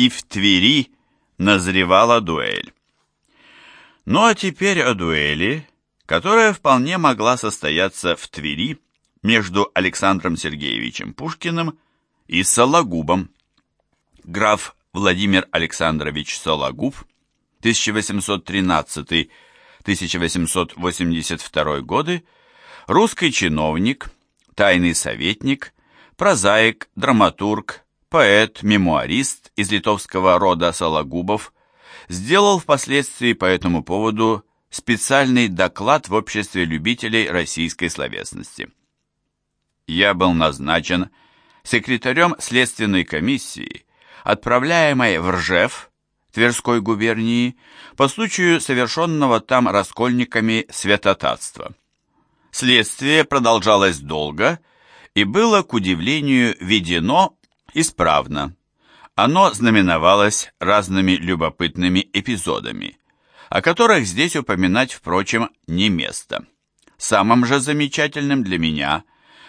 и в Твери назревала дуэль. Ну а теперь о дуэли, которая вполне могла состояться в Твери между Александром Сергеевичем Пушкиным и Сологубом. Граф Владимир Александрович Сологуб, 1813-1882 годы, русский чиновник, тайный советник, прозаик, драматург, поэт, мемуарист из литовского рода Сологубов, сделал впоследствии по этому поводу специальный доклад в обществе любителей российской словесности. Я был назначен секретарем следственной комиссии, отправляемой в Ржев, Тверской губернии, по случаю совершенного там раскольниками святотатства. Следствие продолжалось долго и было, к удивлению, ведено исправно. Оно знаменовалось разными любопытными эпизодами, о которых здесь упоминать, впрочем, не место. Самым же замечательным для меня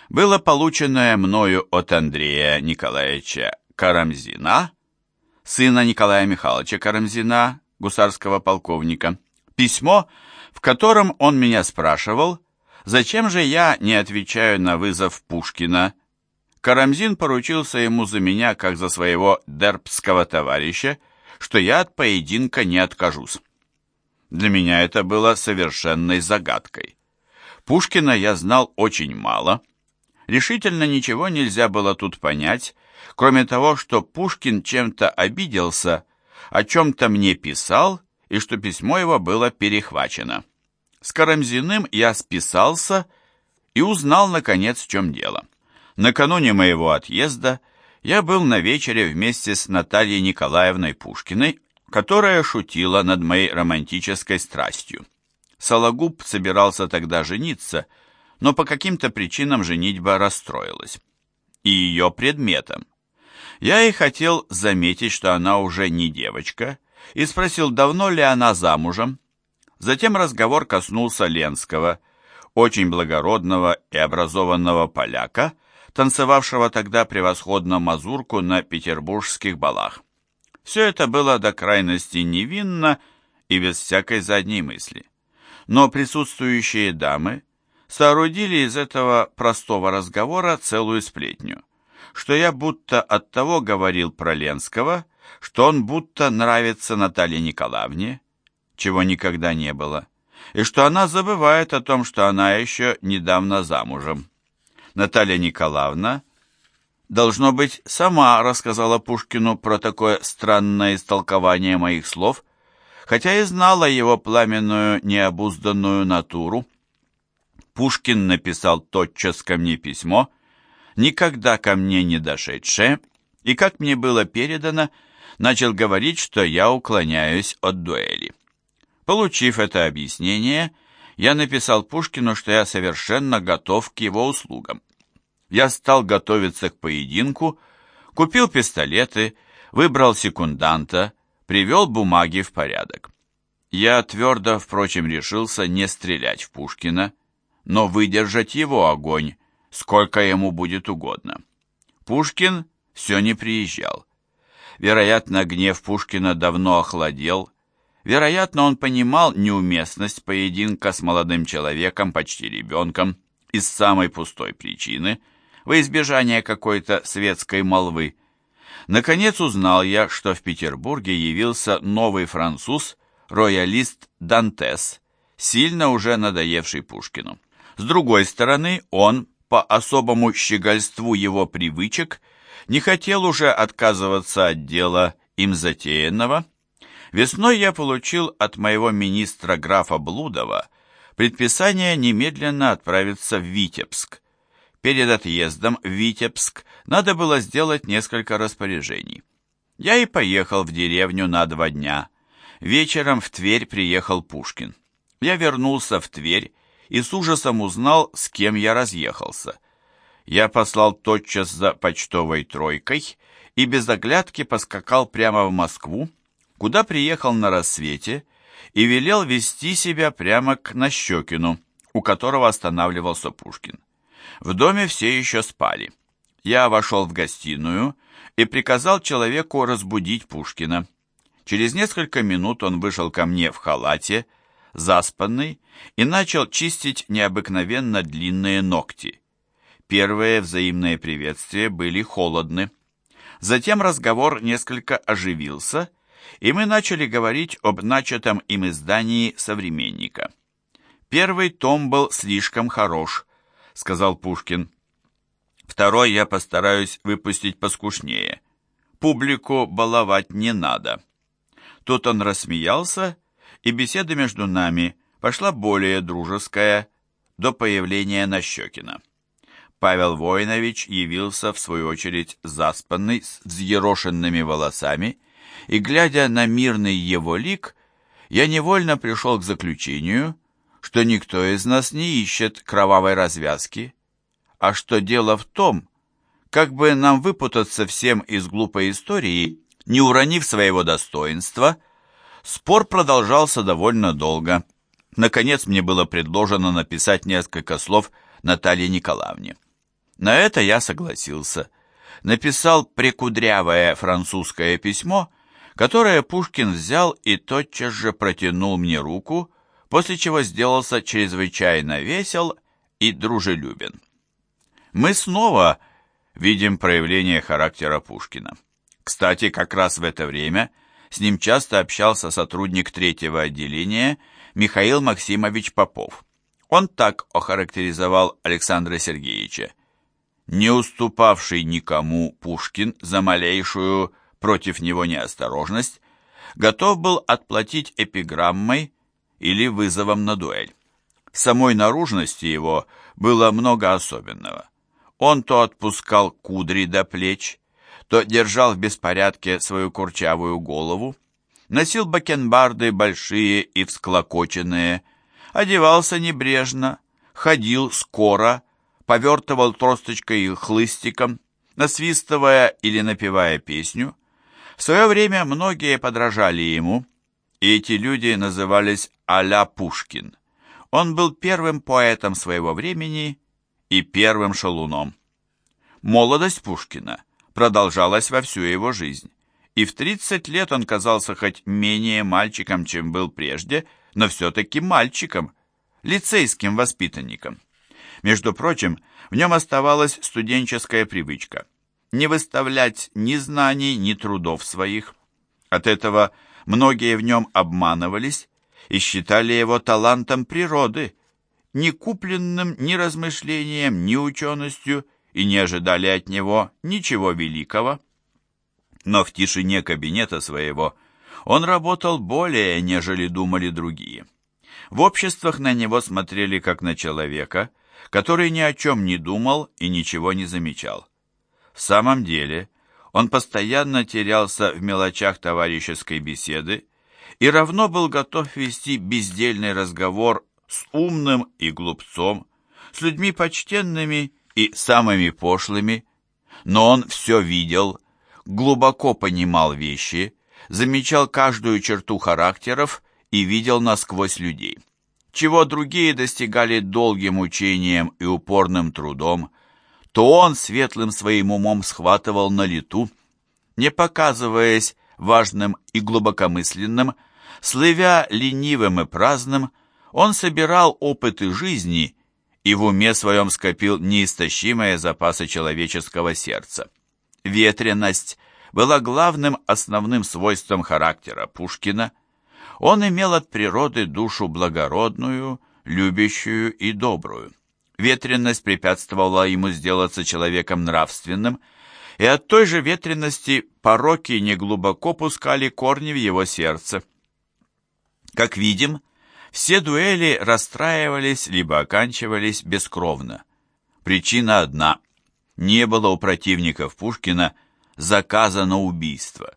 было полученное мною от Андрея Николаевича Карамзина, сына Николая Михайловича Карамзина, гусарского полковника, письмо, в котором он меня спрашивал, зачем же я не отвечаю на вызов Пушкина Карамзин поручился ему за меня, как за своего дербского товарища, что я от поединка не откажусь. Для меня это было совершенной загадкой. Пушкина я знал очень мало. Решительно ничего нельзя было тут понять, кроме того, что Пушкин чем-то обиделся, о чем-то мне писал, и что письмо его было перехвачено. С Карамзиным я списался и узнал, наконец, в чем дело. Накануне моего отъезда я был на вечере вместе с Натальей Николаевной Пушкиной, которая шутила над моей романтической страстью. Сологуб собирался тогда жениться, но по каким-то причинам женитьба расстроилась. И ее предметом. Я и хотел заметить, что она уже не девочка, и спросил, давно ли она замужем. Затем разговор коснулся Ленского, очень благородного и образованного поляка, танцевавшего тогда превосходно мазурку на петербургских балах. Все это было до крайности невинно и без всякой задней мысли. Но присутствующие дамы соорудили из этого простого разговора целую сплетню, что я будто от того говорил про Ленского, что он будто нравится Наталье Николаевне, чего никогда не было, и что она забывает о том, что она еще недавно замужем. Наталья Николаевна, должно быть, сама рассказала Пушкину про такое странное истолкование моих слов, хотя и знала его пламенную необузданную натуру. Пушкин написал тотчас ко мне письмо, никогда ко мне не дошедшее, и, как мне было передано, начал говорить, что я уклоняюсь от дуэли. Получив это объяснение, я написал Пушкину, что я совершенно готов к его услугам. Я стал готовиться к поединку, купил пистолеты, выбрал секунданта, привел бумаги в порядок. Я твердо, впрочем, решился не стрелять в Пушкина, но выдержать его огонь, сколько ему будет угодно. Пушкин все не приезжал. Вероятно, гнев Пушкина давно охладел, Вероятно, он понимал неуместность поединка с молодым человеком, почти ребенком, из самой пустой причины, во избежание какой-то светской молвы. Наконец узнал я, что в Петербурге явился новый француз, роялист Дантес, сильно уже надоевший Пушкину. С другой стороны, он, по особому щегольству его привычек, не хотел уже отказываться от дела им затеянного, Весной я получил от моего министра графа Блудова предписание немедленно отправиться в Витебск. Перед отъездом в Витебск надо было сделать несколько распоряжений. Я и поехал в деревню на два дня. Вечером в Тверь приехал Пушкин. Я вернулся в Тверь и с ужасом узнал, с кем я разъехался. Я послал тотчас за почтовой тройкой и без оглядки поскакал прямо в Москву, куда приехал на рассвете и велел вести себя прямо к Нащекину, у которого останавливался Пушкин. В доме все еще спали. Я вошел в гостиную и приказал человеку разбудить Пушкина. Через несколько минут он вышел ко мне в халате, заспанный, и начал чистить необыкновенно длинные ногти. Первые взаимные приветствия были холодны. Затем разговор несколько оживился, и мы начали говорить об начатом им издании «Современника». «Первый том был слишком хорош», — сказал Пушкин. «Второй я постараюсь выпустить поскушнее. Публику баловать не надо». Тут он рассмеялся, и беседа между нами пошла более дружеская до появления Нащекина. Павел Воинович явился, в свою очередь, заспанный, с взъерошенными волосами, и, глядя на мирный его лик, я невольно пришел к заключению, что никто из нас не ищет кровавой развязки, а что дело в том, как бы нам выпутаться всем из глупой истории, не уронив своего достоинства, спор продолжался довольно долго. Наконец мне было предложено написать несколько слов Наталье Николаевне. На это я согласился. Написал прикудрявое французское письмо, которое Пушкин взял и тотчас же протянул мне руку, после чего сделался чрезвычайно весел и дружелюбен. Мы снова видим проявление характера Пушкина. Кстати, как раз в это время с ним часто общался сотрудник третьего отделения Михаил Максимович Попов. Он так охарактеризовал Александра Сергеевича не уступавший никому Пушкин за малейшую против него неосторожность, готов был отплатить эпиграммой или вызовом на дуэль. В самой наружности его было много особенного. Он то отпускал кудри до плеч, то держал в беспорядке свою курчавую голову, носил бакенбарды большие и всклокоченные, одевался небрежно, ходил скоро, повертывал тросточкой и хлыстиком, насвистывая или напевая песню. В свое время многие подражали ему, и эти люди назывались а Пушкин. Он был первым поэтом своего времени и первым шалуном. Молодость Пушкина продолжалась во всю его жизнь, и в 30 лет он казался хоть менее мальчиком, чем был прежде, но все-таки мальчиком, лицейским воспитанником. Между прочим, в нем оставалась студенческая привычка не выставлять ни знаний, ни трудов своих. От этого многие в нем обманывались и считали его талантом природы, не купленным ни размышлением, ни ученостью, и не ожидали от него ничего великого. Но в тишине кабинета своего он работал более, нежели думали другие. В обществах на него смотрели как на человека – который ни о чем не думал и ничего не замечал. В самом деле, он постоянно терялся в мелочах товарищеской беседы и равно был готов вести бездельный разговор с умным и глупцом, с людьми почтенными и самыми пошлыми, но он все видел, глубоко понимал вещи, замечал каждую черту характеров и видел насквозь людей чего другие достигали долгим учением и упорным трудом, то он светлым своим умом схватывал на лету, не показываясь важным и глубокомысленным, слывя ленивым и праздным, он собирал опыты жизни и в уме своем скопил неистощимые запасы человеческого сердца. Ветренность была главным основным свойством характера Пушкина – он имел от природы душу благородную, любящую и добрую. Ветренность препятствовала ему сделаться человеком нравственным, и от той же ветренности пороки неглубоко пускали корни в его сердце. Как видим, все дуэли расстраивались либо оканчивались бескровно. Причина одна – не было у противников Пушкина заказа на убийство.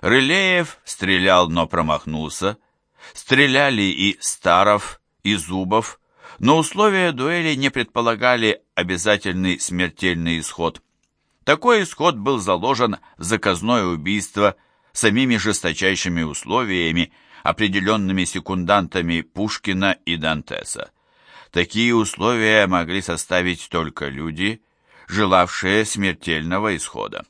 Рылеев стрелял, но промахнулся. Стреляли и Старов, и Зубов, но условия дуэли не предполагали обязательный смертельный исход. Такой исход был заложен в заказное убийство самими жесточайшими условиями, определенными секундантами Пушкина и Дантеса. Такие условия могли составить только люди, желавшие смертельного исхода.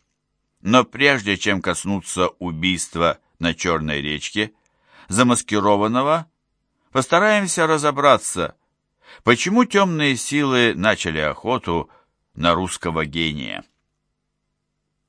Но прежде чем коснуться убийства на Черной речке, замаскированного, постараемся разобраться, почему темные силы начали охоту на русского гения.